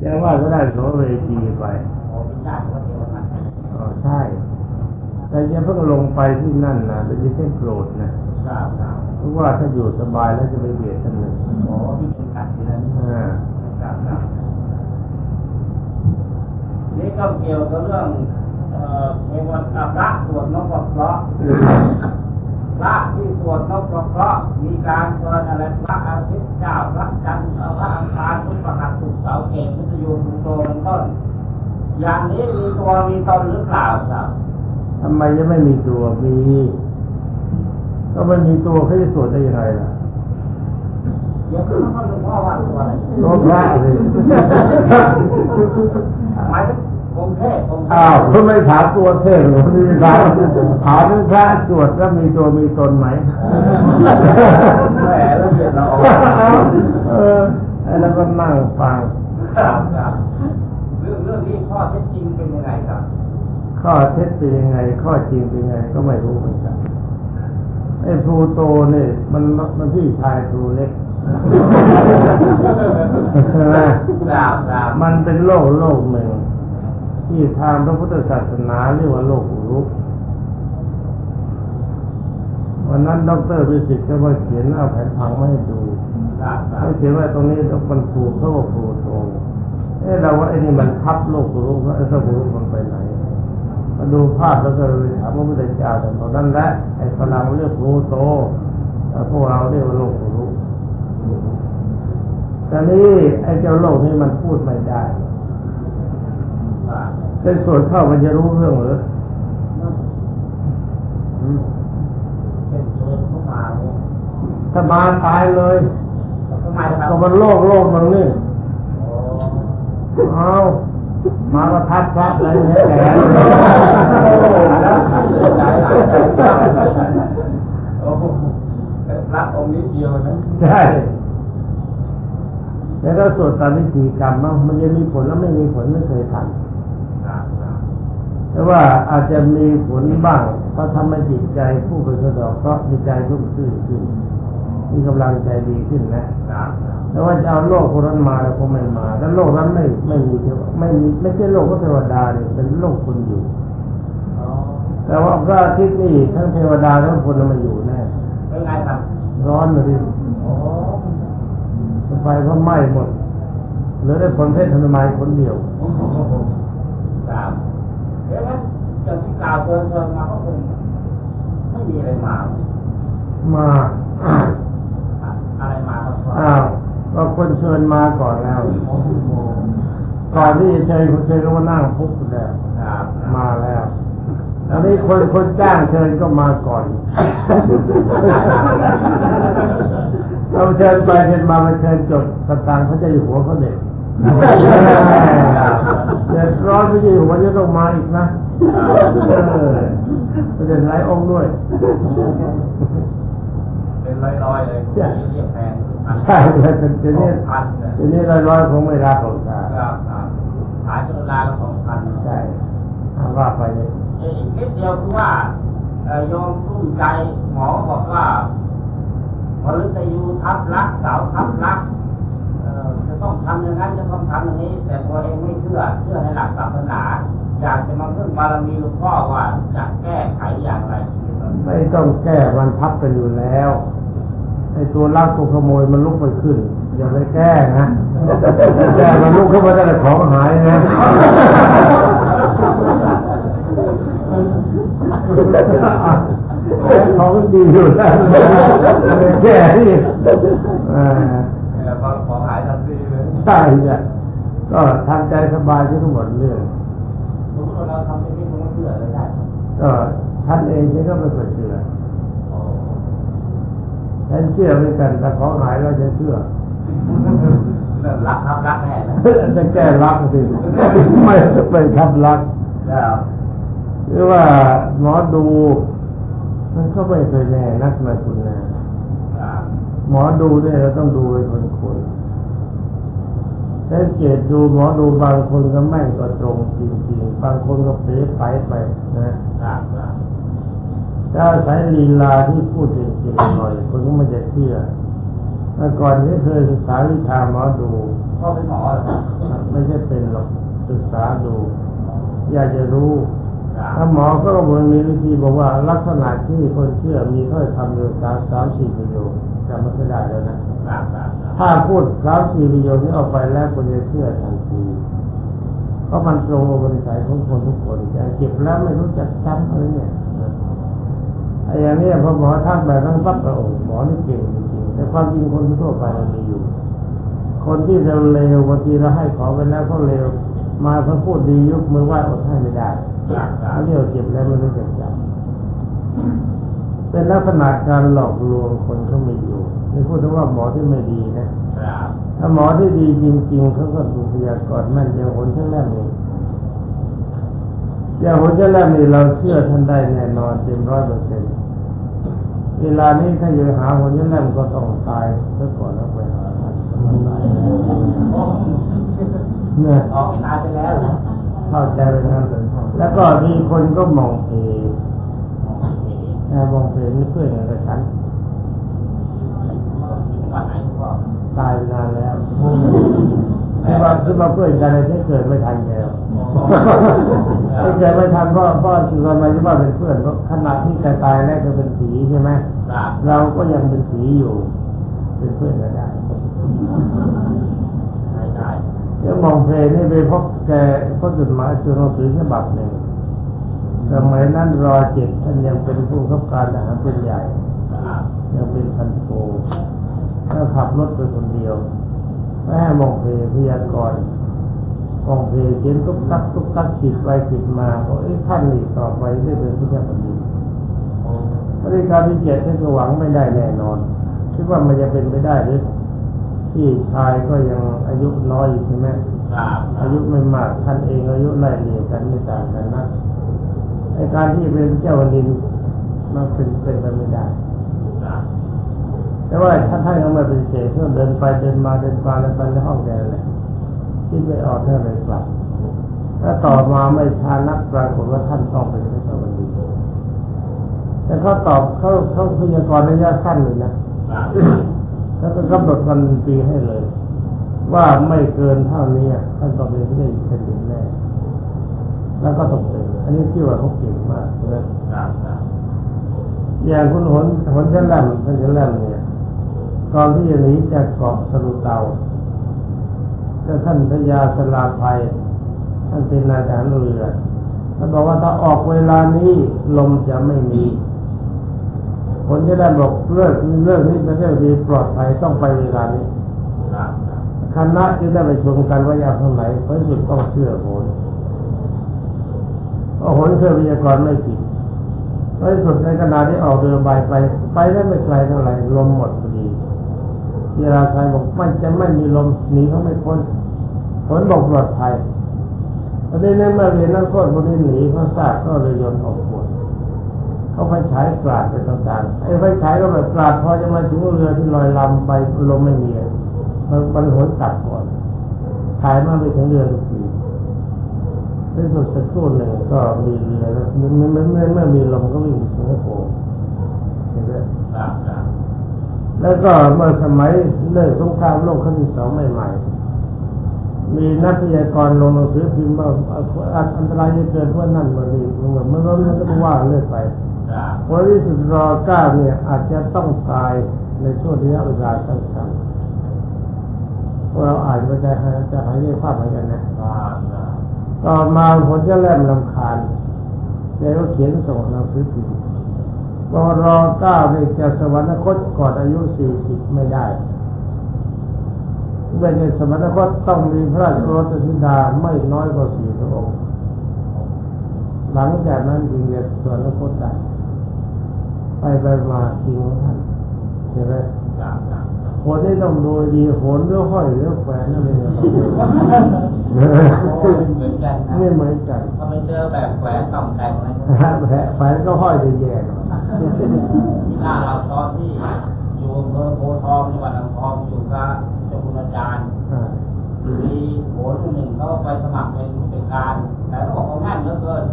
แต่ว่าก็ได้โสเวทีไปโอ้เป็นญาติของพระเทวทัตอ๋อใช่แต่อยังเพิ่งลงไปที่นั่นนะจะไม่ใช่โกรธนะทราบทราบเพราะว่าถ้าอยู่สบายแล้วจะไม่เบียดกันเลยโอ้ที่เป็นกัดที่นั้นอ่าทราบทราบนี่ก็เกี่ยวกับเรื่องเอ่อเทวดาพระสวดนพเคราะห์ พระที่สวดนพเคราะห์มีการเชิญอะไรพระอาทิตย์เจ้าพระจันทร์พระอังคารพุทธประหัสสุขเสาร์เกตพุทธยูพุทโตเป็นต้น อย่างนี้มีตัวมีตนหรือเปล่าครับทำไมจะไม่มีตัวมีก็ไม่มีตัวเขาจะสวดได้ยังไงล่ะเดี๋ยวคือท่านหลวงพ่อว่าตัวอะไรโลพระสิหมายถึง องค์เทพองค์เทอ้าวพเขาไม่ถามตัวเทพหรอกนี่ถามถามถึงพระสวดแล้วมีตัวมีตนไหมแหมแล้วเสร็จแล้วเออแล้วก็นั่งฟังครับครับเรื่องเรื่องนี้ข้อเท็จจริงเป็นยังไงครับ ข้อเท็จเป็นยังไง ข้อจริงเป็นยังไง ก็ไม่รู้เหมือนกันไอ้พลูโตเนี่ยมันมันพี่ชายพลูเล็กใช่ไหมครับครับมันเป็นโลกโลกหนึ่ง ที่ทางพระพุทธศาสนาเรียกว่าโลกอุรุวันนั้นด็อกเตอรวิสิตก็มาเขียนเอาแผนผังมาให้ดูครับครัเขาเขียนว่าตรงนี้ต้องมันผูกเขาว่าผูโตเอ้เราว่าไอ้นี่มันทับโลกอุรุแล้วไอ้โลกอุรุมันไปไหนมาดูภาพแล้วก็เลยถามพระพุทธเจ้าแต่ตอนนั้นแหละไอ้ฝรั่งเรียกพลูโตแต่พวกเราเรียกว่าโลกอุรุแต่นี้ไอ้เจ้าโลกนี้มันพูดไม่ได้ เป็นส่วนเข้ามันจะรู้เรื่องหรืออืมเช่นเชิญเข้ามาเนี่ยถ้ามาตายเลยทำไมครับก็มันโลกโลกมันนี่โอ้เอามาประทับพระอะไรเนี่ยแก่แล้วหลายหลายใจโอ้รับองค์นิดเดียวนะ ใช่แล้วก็สวดตามวิธีกรรมเนาะมันจะมีผลแล้วไม่มีผลไม่เคยทำครับครับ แต่ว่าอาจจะมีผลบ้างเพราะทำให้จิตใจผู้ไปสะดอกก็มีใจรุ่มซื่นขึ้น มีกำลังใจดีขึ้นนะครับครับแต่ว่าจะเอาโลกคนนั้นมาแล้วคงไม่มาแล้วโลกนั้นไม่ไม่มีเทวไม่มีไม่ใช่โลกของเทวดาเนี่ยเป็นโลกคนอยู่อ๋อแต่ว่าพระอาทิตย์นี่ทั้งเทวดาทั้งคนมาอยู่แน่เป็นไงครับ ร้อนเลยดิโอ้ไฟก็ไหม้หมดเหลือได้ผลเพชรธนไมยคนเดียวครับเดี๋ยวนั้นอย่างที่กล่าวเชิญเชิญมาก็คงไม่มีอะไรมา มาอะไรมาครับพ่ออ้าวก็คนเชิญมาก่อนแล้วโอ้โหก่อนที่จะเชิญคนเชิญก็มานั่งพุกแล้วครับมาแล้วอันนี้คนคนจ้างเชิญก็มาก่อนเราเชิญไปเชิญมาไปเชิญจบสตางค์เขาจะอยู่หัวเขาเด็ก เดือดร้อนไม่ใช่หัวจะต้องมาอีกนะเออประเด็นหลายองค์ด้วย เป็นร้อยๆเลยเรียกแพงใช่เลยแต่ทีนี้พันทีนี้ร้อยร้อยๆคงไม่รับหรอกครับครับครับขายจนลาละสองพันใช่เอาว่าไปเลยอีกนิดเดียวคือว่าเอ่อโยมกลุ้มใจหมอบอกว่า มฤตยูทับรักสาวทับรักเอ่อ จะต้องทำอย่างนั้นจะต้องทำอย่างนี้ แต่ตัวเองไม่เชื่อ เชื่อในหลักศาสนา อยากจะมาพึ่งบารมีหลวงพ่อว่าจะแก้ไขอย่างไร ไม่ต้องแก้มันทับกันอยู่แล้วไอ้ตัวลักตัวขโมยมันลุกไปขึ้น อย่าไปแก้นะแก้มันลุกขึ้นมาได้แต่ของหายนะของดีอยู่แล้วแก้ที่อ่า เออพอของหายทัน ทีเลยใช่จ้ะก็ทำใจสบายที่ทั้งหมดเรื่องสมมติว่าเราทำอย่างนี้คงไม่เชื่อเลยได้ครับก็ฉันเองฉันก็ไม่เคยเชื่อโอ้ฉันเชื่อเหมือนกันแต่ของหายแล้วฉันเชื่อเรื่องรักทับรักแน่นะจะแก้รักสิไม่ไม่ทับรักแล้วหรือว่าหมอดู มันก็ไม่เคยแน่นักนะคุณนะหมอดูเนี่ยเราต้องดูเป็นคนคนๆ สังเกตดูหมอดูบางคนก็ไม่ก็ตรงจริงๆ บางคนก็เป๋ไปไปนะครับครับถ้าสายลีลาที่พูดเก่งๆหน่อยคนก็ไม่จะเชื่อเมื่อก่อนนี้เคยศึกษาวิชาหมอดูพ่อเป็นหมอไม่ใช่เป็นหรอกศึกษาดู อยากจะรู้ครับถ้าหมอก็มันมีวิธีบอกว่าลักษณะที่คนเชื่อมีถ้อยคำอยู่สาสามสี่ประโยคจำไม่ได้แล้วนะ ครับครับครับถ้าพูดสามสี่ประโยคนี้ออกไปแล้วคนจะเชื่อทันทีเพราะมันตรงกับบริสัยของคนทุกคนแต่เก็บแล้วไม่รู้จักจำอะไรเนี่ยไอ้อย่างนี้พอหมอทักแบบนั้นปั๊บเราโอ้หมอนี่เก่งจริงแต่ความจริงคนทั่วไปมันมีอยู่ คนที่เราเลวบางทีเราให้ของไปแล้วเขาเลวมาเขาพูดดียกมือไหว้อดให้ไม่ได้ครับครัอับนนี้เราเก็บแล้วไม่รู้จักจำเป็นลักษณะการหลอกลวงคนเขามีอยู่ ไม่พูดถึงว่าหมอที่ไม่ดีนะครับถ้าหมอที่ดีจริงๆเขาก็ดูพยากรณ์แม่นอย่างหนเช่นแรกนี่อย่างหนเช่นแรกนี่เราเชื่อท่านได้แน่นอนเต็มร้อยเปอร์เซ็นต์เวลานี้ถ้าอยู่หาหนเช่นแรกก็ต้องตายซะก่อนแล้วไปหาท่านมันตายเนี่ยออกตายไปแล้วนะเข้าใจไปนั้นแล้วก็มีคนก็มองเพนะมองเพนี่เพื่อนกันกับฉัน วันไหนพ่อตายไปนานแล้วคือว่าคือว่าเพื่อนกันอะไรที่เกิดไม่ทันแกหรอกไม่เกิดไม่ทันเพราะเพราะคือทำไมที่ว่าเป็นเพื่อนเพราะขณะที่แกตายแรกก็เป็นผีใช่ไหมครับเราก็ยังเป็นผีอยู่ เป็นเพื่อนกันได้ไม่ได้เรื่องมองเพลนี่ไปพบแกพบจดหมายคือหนังสือฉบับหนึ่งสมัยนั้นรอเจ็ดท่านยังเป็นผู้ขับการทหารเป็นใหญ่ครับยังเป็นพันโท แล้วขับรถไปคนเดียวแม่มองเพลพยากรณ์มองเพลเขียนตุ๊กตักตุ๊กตักขีดไปขีดมาบอกเอ้ท่านนี่ต่อไปได้เป็นผู้แทนแผ่นดินบริการที่เจ็ดท่านก็หวังไม่ได้แน่นอนคิดว่ามันจะเป็นไปได้หรือที่ชายก็ยังอายุน้อยอยู่ใช่ไหมครับอายุไม่มากท่านเองอายุไล่เลี่ยกันไม่ต่างกันนะไอการที่เป็นเจ้าแผ่นดินมันเป็นเป็นไปไม่ได้ครับ แต่ว่าท่านท่านก็ไม่ปฏิเสธเพื่อเดินไปเดินมาเดินมาเดินไปในห้องแกเลยที่ไม่ออกเท่านเลยกลับถ้าต่อมาไม่ทานักปรากฏว่าท่านต้องเป็นพระเจ้าแผ่นดินแต่เขาตอบเขาเขาพยากรณ์ระยะสั้นเลยนะแล้วก็กำหนดวันปีให้เลย ว่าไม่เกินเท่านี้ท่านต้องเป็นพระเจ้าแผ่นดินแน่แล้วก็ต้องเป็นอันนี้ที่ว่าเขาเก่งมากนะอย่างคุณหนหนเชนแลมท่านเชนแลมเนี่ย ตอนที่จะหนีจากเกาะสลุเตาก็ท่านพญาสลาภัย ท่านเป็นนายทหารเรือท่านบอกว่าถ้าออกเวลานี้ลมจะไม่มีผลจะได้บอกเลิกเลิกนี้เป็นเรื่องดีปลอดภัยต้องไปเวลานี้คณะจึงได้ไปชมกันว่าอยากทางไหนเพราะสุดต้องเชื่อโหนเพราะโหเชื่อวิทยากรไม่ผิดเพราะสุดในขณะที่ออกเรือใบไป ไปได้ไม่ไกลเท่าไหร่ลมหมด เวลาใครบอกมันจะไม่มีลมหนีเขาไม่พ้นผลบอกปลอดภัยประเด็นนั้นเมื่อเรียนนักโทษคนนี้หนีเขาทราบก็เลยยนออกบทเขาไปฉายกราดไปต่างๆไอ้ไฟฉายก็แบบกราดพอจะมาถึงเรือที่ลอยลำไปลมไม่มีมันมันหนตัดก่อนถ่ายมาไปถึงเรือทุกทีในสุดสักครู่หนึ่งก็มีเรือแล้วเมื่อเมื่อเมื่อเมื่อมีลมก็วิ่งสิงคโปร์เห็นไหมครับครับ แล้วก็เมื่อสมัยเลิกสงครามโลกครั้งที่สองใหม่ๆ มีนักพยากรณ์ลงหนังสือพิมพ์ว่าอันตรายจะเกิดว่านั่นวันนี้มันเหมือนมันก็มันก็ว่าเรื่อยไปครับวันที่สุดรอเก้าเนี่ย อาจจะต้องตายในช่วงระยะเวลาสั้นๆพวกเราอ่านก็จะหาจะหายใจภาพเหมือนกันนะครับครับต่อมาผลจะแล่มลำคาญแกก็เขียนส่งหนังสือพิมพ์ ว่ารอเก้าเนี่ยจะสวรรคตก่อนอายุสี่สิบไม่ได้เมื่อในสวรรคตต้องมีพระราชโอรสธิดาไม่น้อยกว่าสี่พระองค์ หลังจากนั้นจึงจะสวรรคตได้ไปไปมาจริงของท่านเห็นไหมครับครับคนที่ต้องดูดีโหนหรือห้อยหรือแขวนนั่นเองโอ้ยเหมือนกันนะไม่เหมือนกันถ้าไปเจอแบบแหวนต่องแต่งอะไรก็แผลแขวนก็ห้อยจะแย่หน่อย ที่หน้าเราตอนที่อยู่อำเภอโพธิ์ทองจังหวัดอ่างทองอยู่กับเจ้าคุณอาจารย์อ่ามีโหนคนหนึ่งเขาไปสมัครเป็นผู้จัดการ แต่เขาบอกเขาแม่นเหลือเกิน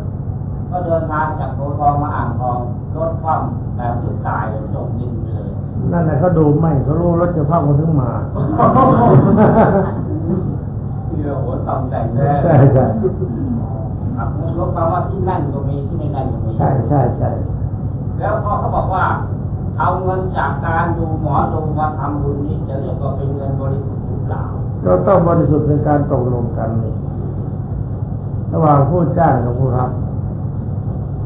ก็เดินทางจากโพธิ์ทองมาอ่างทองรถคว่ำแบบอึดตายจมดินไปเลย นั่นแหละเขาดูไม่เขารู้รถจะเข้ามาถึงมาเรือโหนตำแต่งแท้ใช่ใช่ครับลบคำว่าที่นั่นก็มีที่ไม่นั่นก็มีใช่ใช่ใช่ แล้วพอเขาบอกว่า เอาเงินจากการดูหมอดูมาทำบุญนี้จะเรียกว่าเป็นเงินบริสุทธิ์หรือเปล่าก็ต้องบริสุทธิ์เป็นการตกลงกันนี่ระหว่างผู้จ้างกับผู้รับ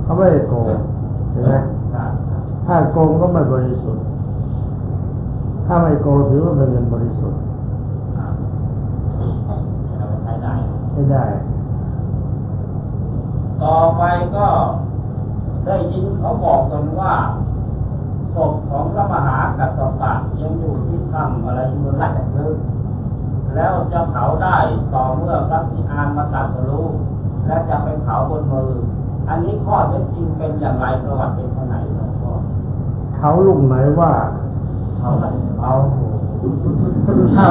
เขาไม่ได้โกงใช่ไหมครับถ้าโกงก็ไม่บริสุทธิ์ ถ้าไม่โกงถือว่าเป็นเงินบริสุทธิ์ครับเราไปใช้ได้ไม่ได้ ต่อไปก็ ได้ยินเขาบอกกันว่าศพของพระมหากัสสปะยังอยู่ที่ถ้ำอะไรเมืองราชพฤกษ์แล้วจะเผาได้ต่อเมื่อพระพิอานมาตรัสรู้และจะไปเผาบนมือ อันนี้ข้อเท็จจริงเป็นอย่างไรประวัติเป็นเท่าไหร่หลวงพ่อเขาลุกไหนว่าเขาอะไรเขาเขา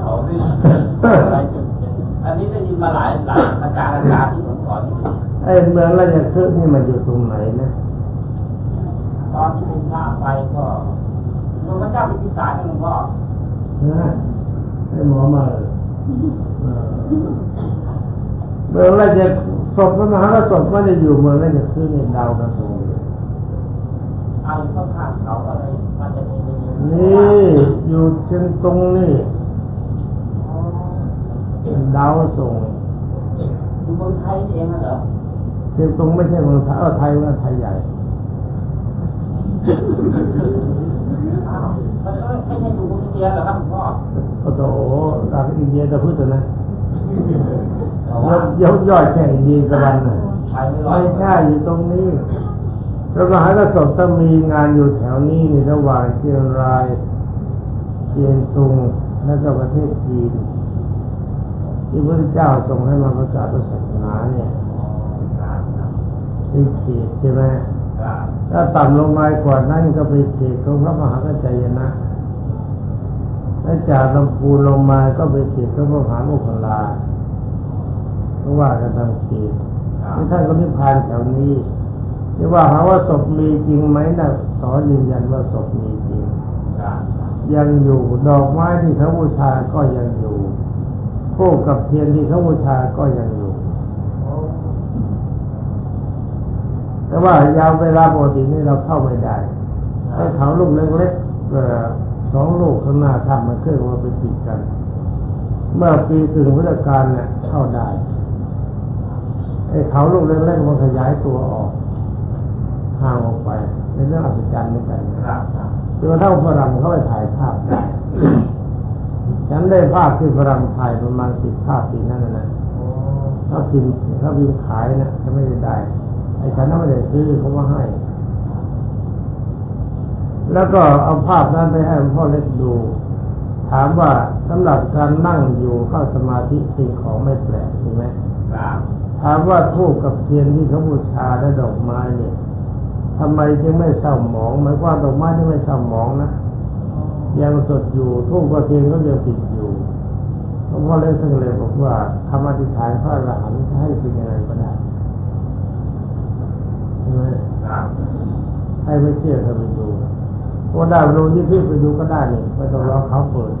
เขาที่อะไรจุดอันนี้ได้ยินมาหลายหลายอาจารย์อาจารย์ที่ผมสอนนี่ ไอ้เมืองราชคฤห์นี่มันอยู่ตรงไหนนะ ตอนที่เป็นพระไปก็หลวงพระเจ้าพิมพิสารนะหลวงพ่อนะให้หมอมาเลยเออเมืองราชศพพระมหากษัตริย์ไม่ได้อยู่เมืองราชคฤห์ในดาวกระทรวงเลยเอาเข้าข้างเขาอะไรมันจะมีในนี้นี่อยู่เชียงตุงนี่เป็นดาวส่งอยู่เมืองไทยนี่เองนะเหรอ เชียงตุงไม่ใช่เมืองไทยเออไทยว่าไทยใหญ่อ้าวมันก็ไม่ใช่อยู่เมืองอินเดียเหรอครับหลวงพ่อโอ้โหทางอินเดียจะพูดนะแต่ยว่ากยกย่อยแค่อินเดียกับวันน่ะไปไม่รอไม่ดใช่อยู่ตรงนี้พระมหากษัตริย์ต้องมีงานอยู่แถวนี้ในระหว่างเชียงรายเชียงตุงและก็ประเทศจีนที่พระเจ้าทรงให้มาประกาศศาสนาเนี่ยครับครับ ที่เขตใช่ไหมถ้าต่ำลงมากว่านั้นก็ไปเขตของพระมหากัจจายนะถ้าจากลำพูนลงมาก็ไปเขตของพระมหาโมคคลาก็ว่ากันตามเขตที่ท่านก็นิพพานแถวนี้ที่ว่าหาว่าศพมีจริงไหมนะขอยืนยันว่าศพมีจริงยังอยู่ดอกไม้ที่เขาบูชาก็ยังอยู่คู่กับเทียนที่เขาบูชาก็ยังอยู่ โอ้ แต่ว่ายาวเวลาปกตินี่เราเข้าไม่ได้ไอ้เขาลูกเล็กๆเอ่อสองลูกข้างหน้าทำมันเครื่องมาไปติดกัน เมื่อปีถึงพุทธกาลเนี่ยเข้าได้ไอ้เขาลูกเล็กๆมันขยายตัวออกห่างออกไปในเรื่องอัศจรรย์เหมือนกันนะครับครับจนกระทั่งฝรั่งเขาไปถ่ายภาพได้ฉันได้ภาพที่ฝรั่งถ่ายประมาณสิบภาพปีนั้นนะนะโอ้เขาพิมพ์เขาพิมพ์ขายนะจะไม่ได้ได้ไอ้ฉันน่ะไม่ได้ซื้อเขามาให้ แล้วก็เอาภาพนั้นไปให้หลวงพ่อเล็กดู ถามว่าสำหรับการนั่งอยู่เข้าสมาธิสิ่งของไม่แปลกใช่ไหมครับถามว่าทูบกับเทียนที่เขาบูชาและดอกไม้เนี่ยทำไมจึงไม่เศร้าหมองหมายความว่าดอกไม้ที่ไม่เศร้าหมองนะยังสดอยู่ทูบกับเทียนก็ยังติดอยู่หลวงพ่อเล็กท่านเลยบอกว่าคำอธิษฐานพระอรหันต์จะให้เป็นยังไงก็ได้ ใช่ไหมครับให้ไม่เชื่อก็ไปดูโอ้ได้รู้ที่พี่ไปดูก็ได้นี่ไม่ต้องรอเขาเปิด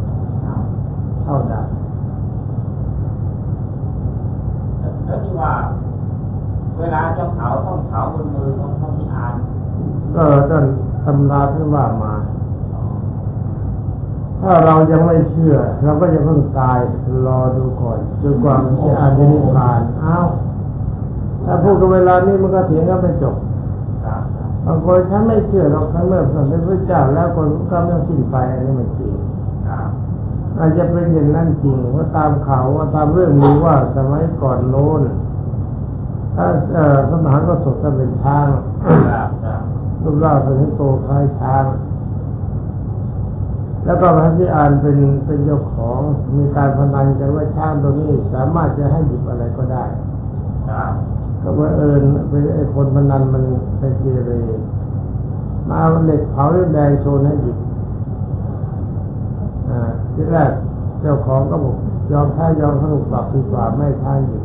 ครับเข้าได้แล้วที่ว่า เวลาจะเผาต้องเผาบนมือของพระพิอานก็ต้นตำราที่ว่ามา ถ้าเรายังไม่เชื่อ เราก็จะเพิ่งตายรอดูก่อนจนกว่ามันจะอ่านจะนิพพานอ้าว ถ้าพูดกันเวลานี้มันก็เถียงกันไม่จบครับบางคนฉันไม่เชื่อเราครั้งเมื่อสมเด็จพระเจ้าแล้วคนก็ไม่สิ้นไปอันนี้ไม่จริงครับอาจจะเป็นอย่างนั้นจริงว่าตามข่าวว่าตามเรื่องมีว่าสมัยก่อนโน้นถ้าเอ่อพระมหากษัตริย์ก็เป็นช้างครับครับรูปร่างเป็นโตคล้ายช้าง แล้วก็พระที่อ่านเป็นเป็นเจ้าของมีการพนันกันว่าช้างตัวนี้สามารถจะให้หยิบอะไรก็ได้ ก็ว่าเอิญเป็นไอ้คนพนันมันเป็นเกเรมาเอาเหล็กเผาเรื่องแดงโชนให้หยิบอ่าที่แรกเจ้าของก็บอกยอมแพ้ยอมเขาถูกปรับดีกว่าไม่ให้าหยิบ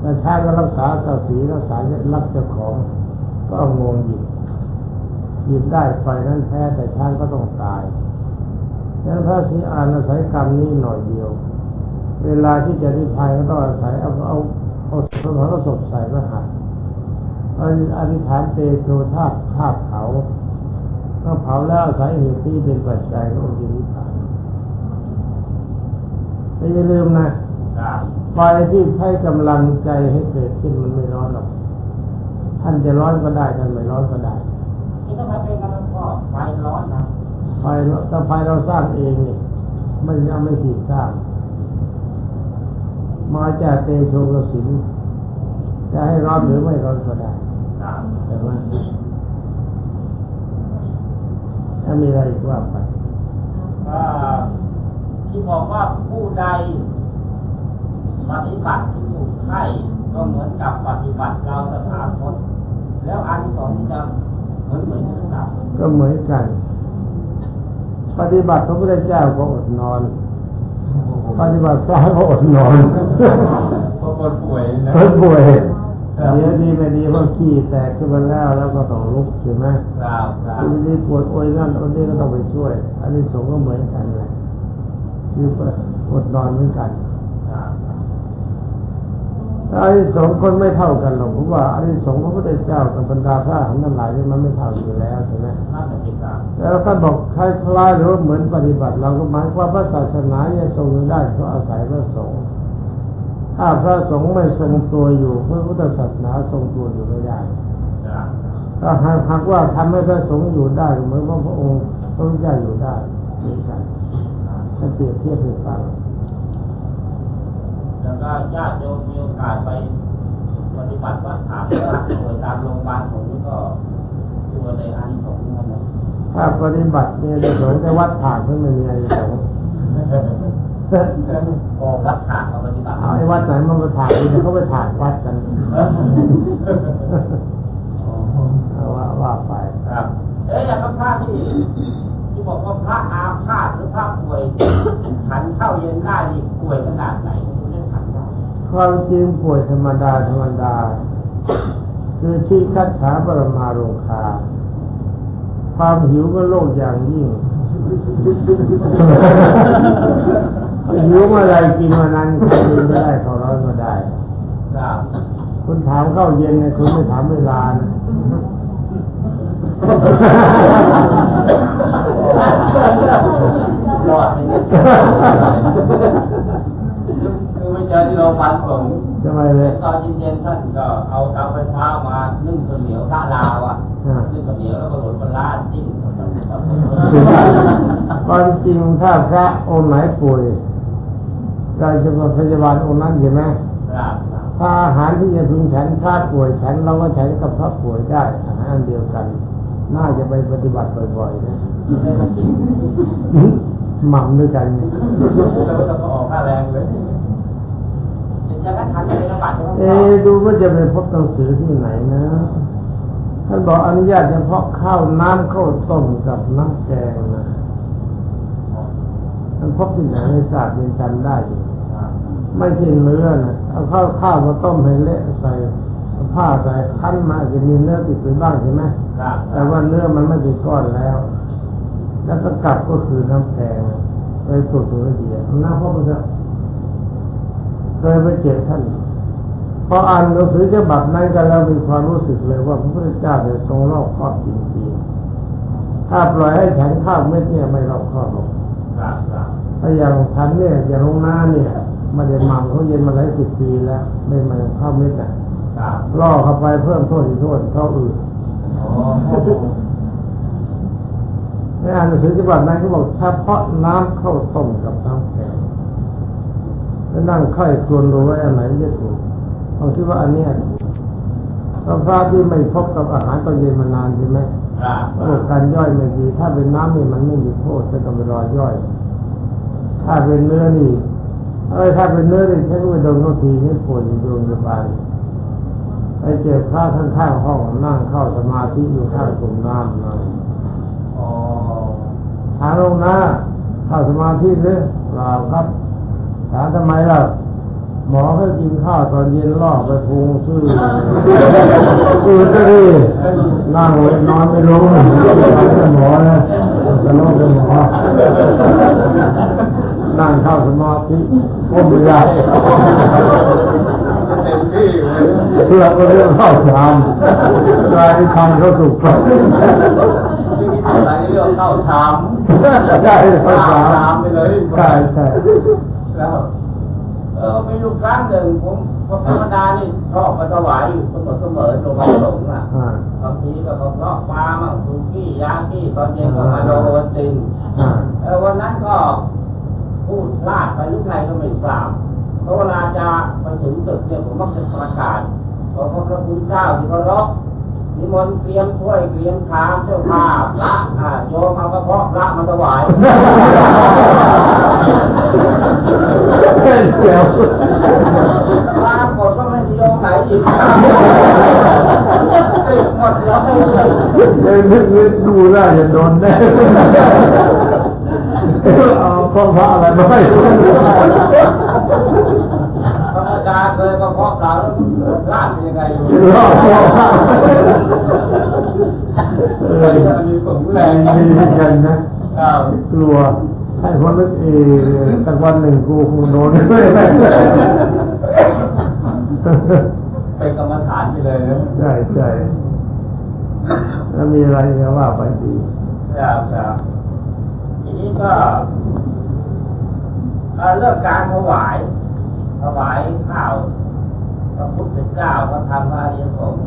แต่ช้าก็รักษาศักดิ์ศรีรักษารับเจ้าของก็เอางงหยิบหยิบได้ไฟนั้นแพ้แต่ช้างก็ต้องตายในแล้วพระศรีอานอาศัยกรรมนี้หน่อยเดียว เวลาที่จะนิพพานก็ต้องอาศัยเอาเอา อาสมรสพใส่พระหัตถ์อธิษฐานเตโชธาตุธาตุเผาก็เผาแล้วอาศัยเหตุที่เป็นปัจจัยขององค์นิพพานแต่อย่าลืมนะครับไฟที่ใช้กำลังใจให้เกิดขึ้นมันไม่ร้อนหรอก ท่านจะร้อนก็ได้ท่านไม่ร้อนก็ได้นี่ทำไมเป็นกันแล้วพ่อไฟร้อนนะไฟเราถ้าไฟเราสร้างเองนี่ไม่ยังไม่ผิดสร้าง มาจากเตโชกสินจะให้ร้อนหรือไม่ร้อนก็ได้ครับแต่ว่าถ้ามีอะไรอีกว่าไปก็ที่บอกว่าผู้ใดปฏิบัติที่สุดใช่ก็เหมือนกับปฏิบัติเราสถานพจน์แล้วอันที่สองที่จะเหมือนเหมือนกันหรือเปล่าก็เหมือนกัน ปฏิบัติพระพุทธเจ้าก็อดนอน ปฏิบัติพระก็อดนอนพวกคนป่วยนะเพิ่ป่วยเดี๋ยวดีไม่ดีเพราะขี้แตกขึ้นมาแล้วแล้วก็ต้องลุกใช่ไหมครับครับทีนี้ปวดโอยนั่นโอยนี่ก็ต้องไปช่วย อันนี้สงส์ก็เหมือนกันแหละคืออดนอนเหมือนกันครับแต่ อันนี้สงส์คนไม่เท่ากันหรอกเพราะว่าอันนี้สงส์พระพุทธเจ้ากับบรรดาพระอรหันต์ทั้งหลายนี่มันไม่เท่าอยู่แล้วใช่ไหมแล้วท่านบอกคล้ายๆหรือเหมือนปฏิบัติเราก็หมายความว่าพระศาสนาจะทรงได้เพราะอาศัยพระสงฆ์ถ้าพระสงฆ์ไม่ทรงตัวอยู่พระพุทธศาสนาทรงตัวอยู่ไม่ได้ถ้าหากหากว่าทำให้พระสงฆ์อยู่ได้เหมือนว่าพระองค์พระพุทธเจ้าอยู่ได้เหมือนกันถ้าเปรียบเทียบให้ฟัง แล้วก็ญาติโยมมีโอกาสไปปฏิบัติวัดถามวัดโดยตามโรงพยาบาลผมก็ชัวร์เลยอันสงส์นั่นนะถ้าปฏิบัติเนี่ยจะสงฆ์แต่วัดถากมันไม่มีอะไรสงฆ์โอ้วัดถามมาปฏิบัติไอ้วัดไหนมันไปถากดีเขาไปถากวัดกันว่าว่าไปครับเอ๊ะอย่างพระที่ที่บอกว่าพระอาพาธหรือพระป่วยฉันเข้าเย็นได้นี่ป่วยขนาดไหน ความจริงป่วยธรรมดาธรรมดา คือชี้คัดฉาปรมาโรงคา ความหิวก็โรคอย่างยิ่งหิวเมื่อไรกินเมื่อนั้นกินไม่ได้เขาร้อนก็ได้คุณถามเข้าเย็นเนี่ยคุณไม่ถามเวลานะรอด เนี่ยคือไม่เจอที่โรงพยาบาลผมทำไมเลยตอนเย็นๆท่านก็เอาเตาไฟฟ้ามานึ่งข้าวเหนียวท่าลาวอะอ่านึ่งข้าวเหนียวแล้วก็โรยปลาร้าจิ้มความจริงถ้าพระองค์ไหนป่วยเราจะมาพยาบาลองค์นั้นเห็นไหมครับถ้าอาหารที่จะพึงฉันถ้าป่วยฉันเราก็ฉันกับพระป่วยได้อาหารอันเดียวกัน น่าจะไปปฏิบัติบ่อยๆนะหม่ำด้วยกันเนี่ยแล้วก็ออกค่าแรงเลยอย่างนั้นทัน เลยระบาดเอ๊ะดูว่าจะไปพบหนังสือที่ไหนนะท่านบอกอนุญาตเฉพาะข้าวน้ำข้าวต้มกับน้ำแกงนะท่านพบที่ไหนในศาสตร์เรียนจำได้อยู่ไม่ใช่เนื้อนะเอาข้าวข้าวมาต้มให้เละใส่ผ้าใส่คั้นมาอาจจะมีเนื้อติดไปบ้างใช่ไหมครับแต่ว่าเนื้อมันไม่เป็นก้อนแล้ว แล้วก็กลับก็คือน้ำแกงไปตรวจตัวเดียวน้ำพ่อพระ เคยไปเจอท่านพออ่านหนังสือฉบับนั้นกันแล้วมีความรู้สึกเลยว่าพระพุทธเจ้าเนี่ยทรงรอบคอบจริงๆถ้าปล่อยให้ฉันข้าวเม็ดเนี่ยไม่รอบคอบหรอกครับครับถ้าอย่างฉันเนี่ยอย่างลงน้าเนี่ยไมาเด็หม่ำเขาเย็นมาหลายสิบปีแล้วไม่มาข้าวเม็ดอะครับล่อเข้าไปเพิ่มโทษอีกโทษเขาอื่นอ๋อในอ่านหนังสือฉบับนั้นเขาบอกเฉพาะน้ำข้าวต้มกับน้ำ แกงแล้วนั่งค่อยครวนดูว่าอันไหนจะถูกผมคิดว่าอันเนี้ยเพราะพระที่ไม่พบกับอาหารตอนเย็นมานานใช่ไหมครับระบบการย่อยไม่ดี ถ้าเป็นน้ำนี่มันไม่มีโทษจะต้องไปรอย่อย ถ้าเป็นเนื้อนี่เอ้ยถ้าเป็นเนื้อนี่ฉันไปโดนเขาทีให้ปวดอยู่โรงพยาบาลไปเจอพระข้างๆห้องนั่งเข้าสมาธิอยู่ข้างกลุ่มน้ำนะอ๋อถามลงนะเข้าสมาธิหรือเปล่าครับ ถามทำไมล่ะหมอให้กินข้าวตอนเย็นล่อไปพุงซื่ออืดก็ดีนั่งเลยนอนไม่ลงหมอนะสนุกเลยหมอนั่งเข้าสมาธิก้มไม่ได้เต็มที่เลยเพื่อก็เรื่องเข้าฌานกลายเป็นทางเข้าสู่พระไม่มีอะไรเรื่องเข้าชามได้เข้าฌาชามนไปเลยใช่ใช่ แล้วเออมีอยู่ครั้งหนึ่งผมผมธรรมดานี่ชอบมาถวายอยู่เสมอเสมอๆตัวมาหลงอะอ่าบางทีก็เพราะปลามั่งซูกี้ยากี้ตอนเย็นก็มาโดนตินอ่าเออวันนั้นก็พูดพลาดไปหรือไงก็ไม่ทราบเพราะเวลาจะไปถึงตึกเนี่ยผมมักจะประกาศขอพระพระคุณเจ้าที่เคารพ นิมนต์เตรียมถ้วยเตรียมชามเจ้าภาพพระอ่าโยมเอากระเพาะพระมาถวายเดี๋ยวปรากฏว่าไม่มีโยมไหนอีกติดหมดแล้วไม่เลยเดี๋ยวนึกนึกดูได้จะโดนแน่เอาข้อพระอะไรมาให้ธรรมดาเคยกระเพาะปลาแล้วพ ลาดยังไงอยู่รอดรอดเออมีผลแรงงดีเหมือนกันนะกลัวให้คนนึกเออสักวันหนึ่งกูคงโดนด้วยเป็นกรรมฐานไปเลยนะใช่ใช่แล้วมีอะไรก็ว่าไปดีครับครับทีนี้ก็เอ่อเรื่องการถวายถวายข้าว พระพุทธเจ้าพระธรรมพระอริยสงฆ์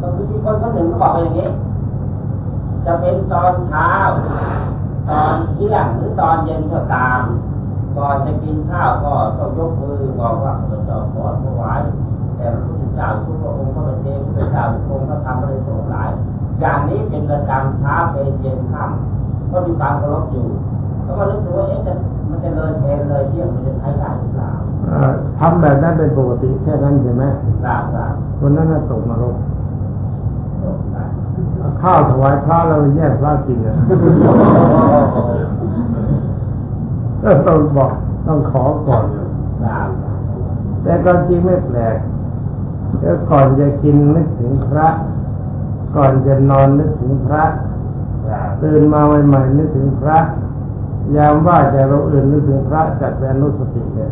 ก็คือมีคนคนหนึ่งก็บอกว่าอย่างนี้ จะเป็นตอนเช้า ตอนเที่ยงหรือตอนเย็นก็ตาม ก่อนจะกินข้าวก็ต้องยกมือบอกว่าข้าพเจ้าขอถวายแด่พระพุทธเจ้าทุกพระองค์พระบัณฑิตพระเจ้าทุกองค์พระธรรมพระสงฆ์หลาย อย่างนี้เป็นประจำเช้าเป็นเย็นค่ำก็มีความเคารพอยู่ก็มาลึกถึงว่าเอ๊ะจะมันจะเลยเพลเลยเที่ยงมันจะใช้ได้หรือเปล่า ทำแบบนั้นเป็นปกติแค่นั้นใช่ไหมทราบทราบคนนั้นน่ะตกนรกจบได้ข้าวถวายพระแล้วแยกพระกินนะก็ต้องบอกต้องขอก่อนทราบแต่ความจริงไม่แปลกแล้วก่อนจะกินนึกถึงพระ ก่อนจะนอนนึกถึงพระทราบตื่นมาใหม่ๆนึกถึงพระ ยามว่าแต่เราอื่นนึกถึงพระจัดเป็นอนุสติเนี่ย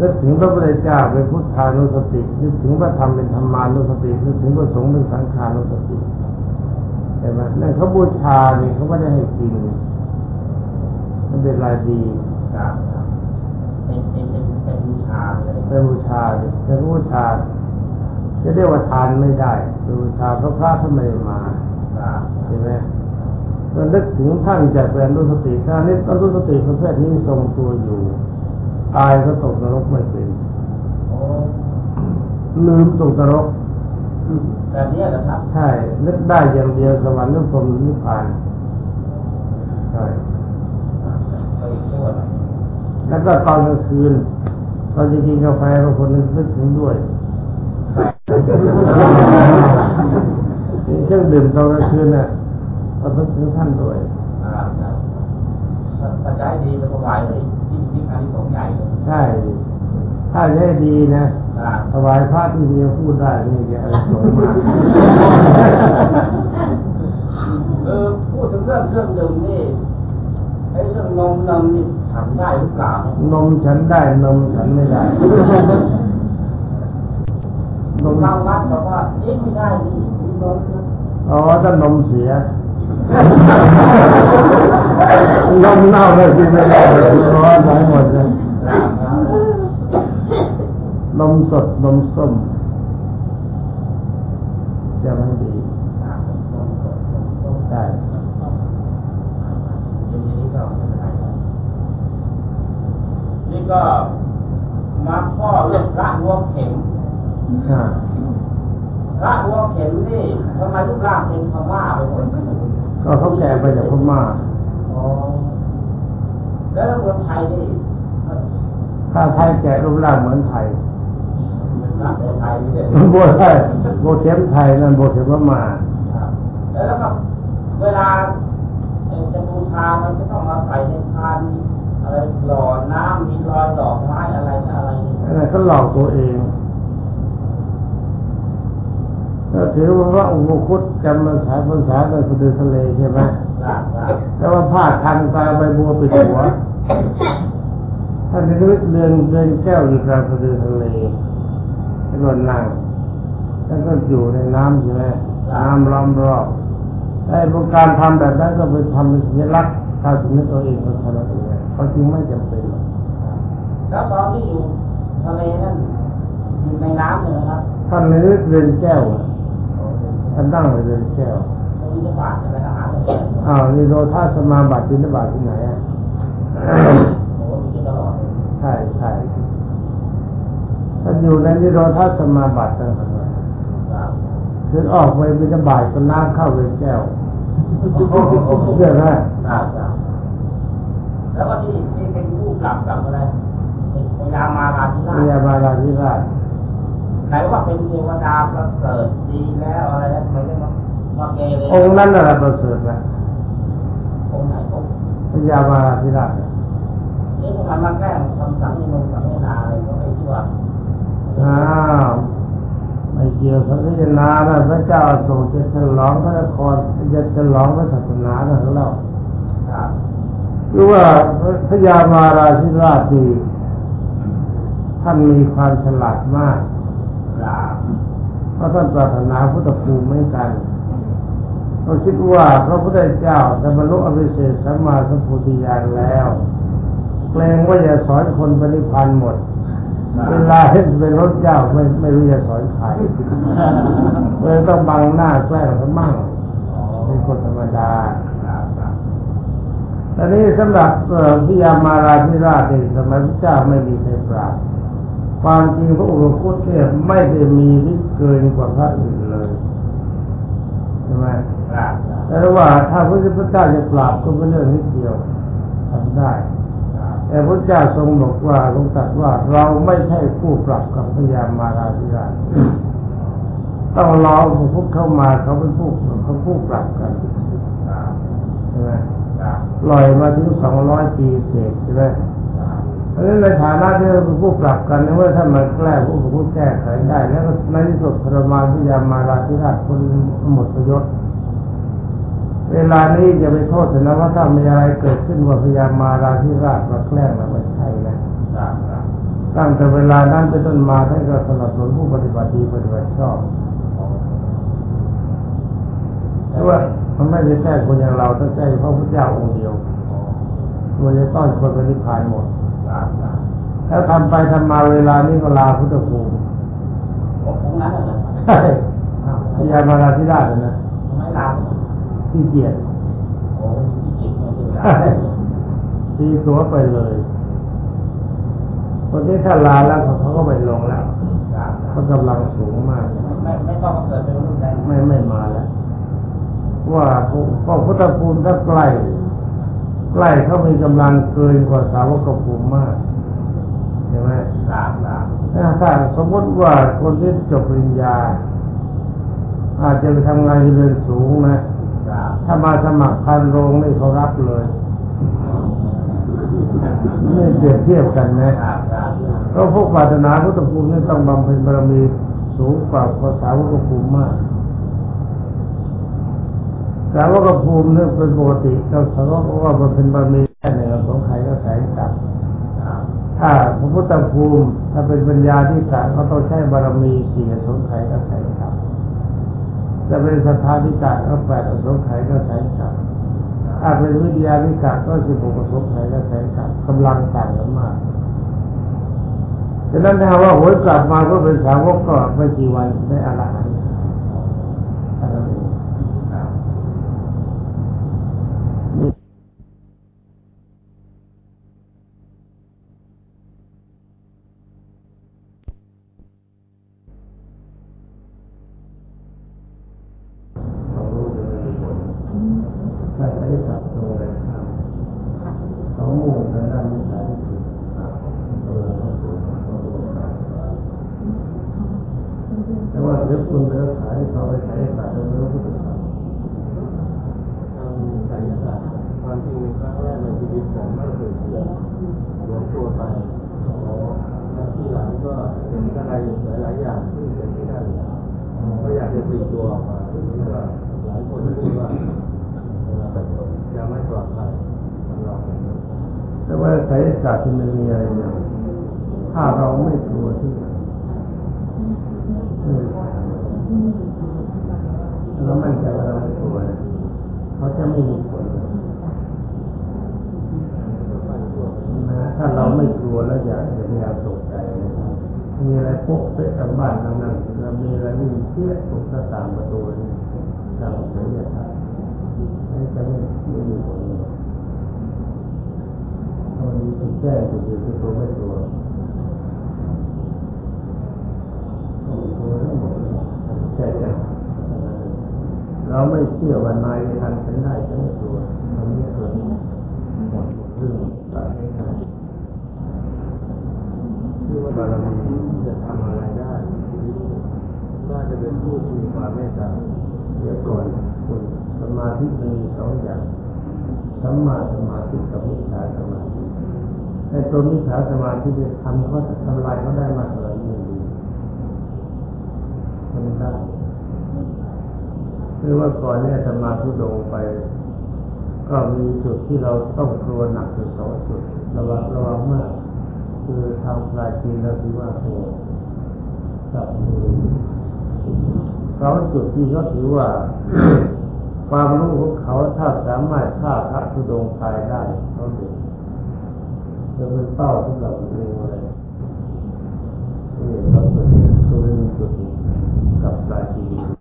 นึกถึงพระพุทธเจ้าเป็นพุทธานุสตินึกถึงพระธรรมเป็นธรรมานุสตินึกถึงพระสงฆ์เป็นสังฆานุสติเห็นไหมนั่นเขาบูชาเนี่ยเขาไม่ได้ให้กินมันเป็นรายดีทราบทราบเป็นเป็นเป็นเป็นบูชาเลยเป็นบูชาดิเป็นบูชา จะเรียกว่าทานไม่ได้เป็นบูชาเพราะพระท่านไม่ได้มาทราบใช่ไหมเรานึกถึงท่านจากเป็นอนุสติถ้านี้อนุสติประเภทนี้ทรงตัวอยู่ ตายก็ตกนรกไม่เป็นโอ้ลืมตกนรกแบบนี้นะครับ ใช่นึกได้อย่างเดียวสวรรค์นิพพานนิพพานใช่ไปช่วยหน่อยแล้วก็ตอนกลางคืนเราจะกินกาแฟบางคนนึกนึกถึงด้วยเครื่องดื่มตอนกลางคืนน่ะเรานึกถึงท่านด้วยอ่าครับถ้าจะให้ดีไปถวายเลย ที่ที่การที่ของใหญ่เลยใช่ถ้าจะให้ดีนะครับถวายพระที่เมียพูดได้นี่แกอะไรสวยมากเออพูดถึงเรื่องเครื่องดื่มนี่ไอ้เรื่องนมนมนี่ฉันได้หรือเปล่านมฉันได้นมฉันไม่ได้นมบางวัดบอกว่าเอ๊ะไม่ได้นี่มีนมนะอ๋อถ้านมเสีย นมเน่าเลยกินไม่ได้ร้อนหลายหมดเลยครับครับนมสดนมส้มจะไม่ดีครับนมสดนมส้มได้อย่างนี้ก็ไม่เป็นไรนี่ก็มาข้อเรื่องพระหัวเข็มอ่าพระหัวเข็มนี่ทำไมรูปร่างเป็นพม่าไปหมดก็เขาแก่ไปจากพม่าอ๋อ แล้วเมืองไทยนี่มันถ้าไทยแก่รูปร่างเหมือนไทยเป็นพระในไทยไม่ใช่โบไทยโบเข็มไทยนั่นโบเข็มพม่าครับแล้วก็เวลาเอ่อจะบูชามันจะต้องมาใส่ในพานอะไรหล่อน้ำมีรอยดอกไม้อะไรต่ออะไรนี่อันนั้นก็หลอกตัวเองถ้าถือว่าพระอุปคุตจำมันสายภาษาในสะดือทะเลใช่ไหมคครับครับ แต่ว่าผ้าคันตาใบบัวปิดหัวท่านนิมิตเรือนเรือนแก้วอยู่กลางสะดือทะเลให้คนนั่งแล้วก็อยู่ในน้ำใช่ไหมน้ำล้อมรอบไอ้พวกการทำแบบนั้นก็ไปทำเป็นสัญลักษณ์ถ้าสมมติตัวเองเป็นคนละเองความจริงไม่จำเป็นหรอกแล้วตอนที่อยู่ทะเลนั่นอยู่ในน้ำเลยนะครับท่านนิมิตเรือนแก้วอะท่านตั้งไว้เรือนแก้วตรงนี้จะบาดอะไรอาหารเลย อ้าวนี่โรธาสมาบัติบิณฑบาตที่ไหนอะโอ้โหมีตลอดเลยใช่ใช่ท่านอยู่ในนิโรธาสมาบัติตั้งแต่ครับคือออกไปบิณฑบาตก็น้ำเข้าเรือนแก้วเชื่อไหมครับครับแล้วก็ที่ที่เป็นผู้กลับกับอะไรพยามาราธิราพยาชบาลาธิราชไหนว่าเป็นเทวดาประเสริฐดีแล้วอะไรนะไม่ได้มามาเกเร องค์นั้นน่ะประเสริฐนะองค์ไหนองค์พยาบาลาธิราชน่ะนี่ทำไมมาแกล้งทำสังนิมนต์สังเวนาอะไรก็ไม่เชื่ออ้าวไม่เกี่ยวกับพิจารณานะพระเจ้าอโศกจะฉลองพระนครจะฉลองพระศาสนานะของเราครับคือว่าพระยามาราธิราชดีท่านมีความฉลาดมากครับเพราะท่านปรารถนาพุทธภูมิเหมือนกัน เราคิดว่าพระพุทธเจ้าจะบรรลุอภิเศษสัมมาสัมพุทธิญาณแล้วเกรงว่าจะสอนคนปฏิพันธ์หมดเวลาเห็นเป็นรถเจ้าไม่ไม่รู้จะสอนใครเลยต้องบังหน้าแกล้งเขามั่งเป็นคนธรรมดาตอนนี้สำหรับเอ่อพิยามาราธิราชในสมัยพระเจ้าไม่มีใครปราบความจริงพระอุปคุตเนี่ยไม่ได้มีที่เกินกว่าพระอื่นเลยใช่ไหม แต่ว่าถ้าพระพุทธเจ้าจะปราบก็เป็นเรื่องนิดเดียวทำได้ แต่พระเจ้าทรงบอกว่าทรงตรัสว่าเราไม่ใช่ผู้ปรับกับพยามาราธิราชต้องรอผู้พุทธเข้ามาเขาเป็นผู้เขาผู้ปรับกันใช่ไหมลอยมาถึงสองร้อยปีเศษใช่ไหมเพราะฉะนั้นในฐานะที่เราเป็นผู้ปรับกันเมื่อท่านมาแก้ผู้ผู้แก้ไขได้ แล้วในที่สุดทระมานพยามาราธิราชคนหมดประโยชน์ เวลานี้จะไปโทษแต่นะว่าถ้ามีอะไรเกิดขึ้นว่าพยามาราธิราชมาแกล้งเราไม่ใช่นะครับครับตั้งแต่เวลานั้นเป็นต้นมาท่านก็สนับสนุนผู้ปฏิบัติดีปฏิบัติชอบเพราะว่ามันไม่ได้แก้คนอย่างเราต้องแก้เฉพาะพระเจ้าองค์เดียวตัวจะต้อนคนไปนิพพานหมดครับครับแล้วทำไปทำมาเวลานี้ก็ลาพุทธภูมิองค์นั้นเหรอใช่พยามาราธิราชนะไม่ลา ที่เกียรติโอ้ที่จิตมันอยู่ใช่ตีตัวไปเลยคนที่ถ้าลาแล้วเขาก็ไปลงแล้วครับเขากำลังสูงมาก ไม่ไม่ต้องมาเกิดเป็นมนุษย์แล้วไม่ไม่มาแล้ว ว่าพระพุทธภูมิถ้าใกล้ใกล้เขามีกำลังเกินกว่าสาวกภูมิมากใช่ไหมครับครับถ้าถ้าสมมติว่าคนที่จบปริญญา อาจจะไปทำงานที่เรือนสูงนะครับ ถ้ามาสมัครพันโรงนี่เขารับเลยนี่เปรียบเทียบกันนะเพราะพวกปรารถนาพุทธภูมินี่ต้องบำเพ็ญบารมีสูงกว่าภาษาวกภูมิมากสาวกภูมิเนี่ยเป็นปกติเราสาวกว่าบำเพ็ญบารมีแค่หนึ่งสงไขยก็แสงกลับถ้าพระพุทธภูมิถ้าเป็นปัญญาที่กะเขาต้องใช้บารมีสี่อสงไขยก็แสงกลับ จะเป็นสถานิกาก็แปดอสงไขยก็แสนกับถ้าเป็นวิทยานิกาก็สิบหกอสงไขยก็แสนกับกำลังต่างกันมากฉะนั้นถ้าว่าหวกลับมาก็เป็นสาวกก็ไม่กี่วันได้อรหัน ห็นอะไรหลายๆอย่างที่เกิดที่นั่นก็อยากจะติดตัวออกมาทีนี้ก็หลายคนพูดว่าจะไม่ปลอดภัยสำหรับแต่ว่าไสยศาสตร์ที่มันมีอะไรเนี่ยถ้าเราไม่กลัวที่เรามั่นใจว่าเราไม่กลัวเขาจะไม่มีผลนะถ้าเราไม่กลัวแล้วอย่าอย่าพยายามตก มีอะไรพกเป๊ะตามบ้านทางนั้นเรามีอะไรวิ่งเพี้ยตกหน้าต่างประตูนี่ทางไสยศาสตร์ให้จะไม่ไม่มีผลเลยมันมีจุดแก้จุดเดียวคือตัวไม่ตัวตัวทั้งหมดใช่จ้ะเราไม่เชื่อว่านายจะทำฉันได้ฉันไม่ตัวทำนี้เกิดหมดเรื่องตายไม่ได้ที่ว่าบารมีที่จะทำอะไรได้ชีวิตน่าจะเป็นผู้ที่มีความเมตตาเดี๋ยวก่อนคุณสมาธิมีสองอย่างสัมมาสมาธิกับมิจฉาสมาธิไอ้ตัวมิจฉาสมาธิเนี่ยทำเขาทำลายเขาได้มากเลยนี่ดีมันได้คือว่าก่อนเนี่ยธรรมาทุดงไป ก็มีจุดที่เราต้องกลัวหนักอยู่สองจุดระวังระวังมาก คือทางปลายจีนเราถือว่าโหกับมือสองจุดที่เขาถือว่า ความรู้ของเขาถ้าสามารถฆ่าพระทุดงค์ตายได้เขาด็กจะเป็นเป้าสำหรับเรื่องอะไรนี่สองจุดสุรินทร์จุดกับปลายจีน